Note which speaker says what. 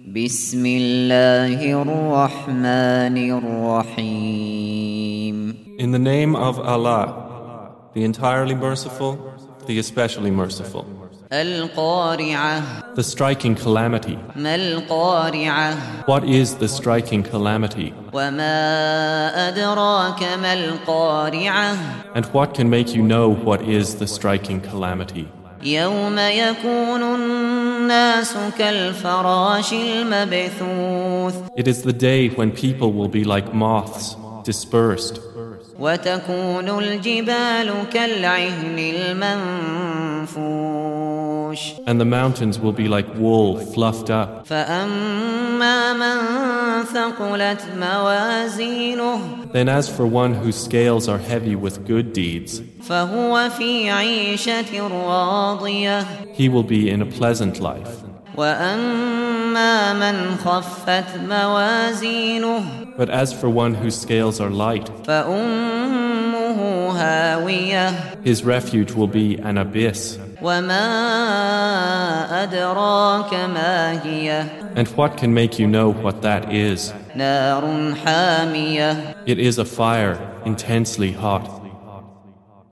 Speaker 1: بسم الله الرحمن الرحيم
Speaker 2: In the name of Allah, the entirely merciful, the especially merciful.
Speaker 1: القارعة
Speaker 2: The striking calamity.
Speaker 1: ما القارعة
Speaker 2: What is the striking calamity?
Speaker 1: وما أدراك ما القارعة
Speaker 2: And what can make you know what is the striking calamity?
Speaker 1: يوم يكون الناس كالفراش المبثوث.
Speaker 2: It is the day when people will be like moths dispersed.
Speaker 1: وتكون الجبال كالعهن المنفوث. المنفوش
Speaker 2: and the mountains will be like wool fluffed up.
Speaker 1: فأما من ثقلت موازينه
Speaker 2: Then, as for one whose scales are heavy with good deeds,
Speaker 1: فهو في عيشة راضية
Speaker 2: he will be in a pleasant life.
Speaker 1: وأما من خفت موازينه
Speaker 2: But as for one whose scales are light,
Speaker 1: فأمه هاوية
Speaker 2: his refuge will be an abyss. And what can make you know what that is? It is a fire, intensely hot.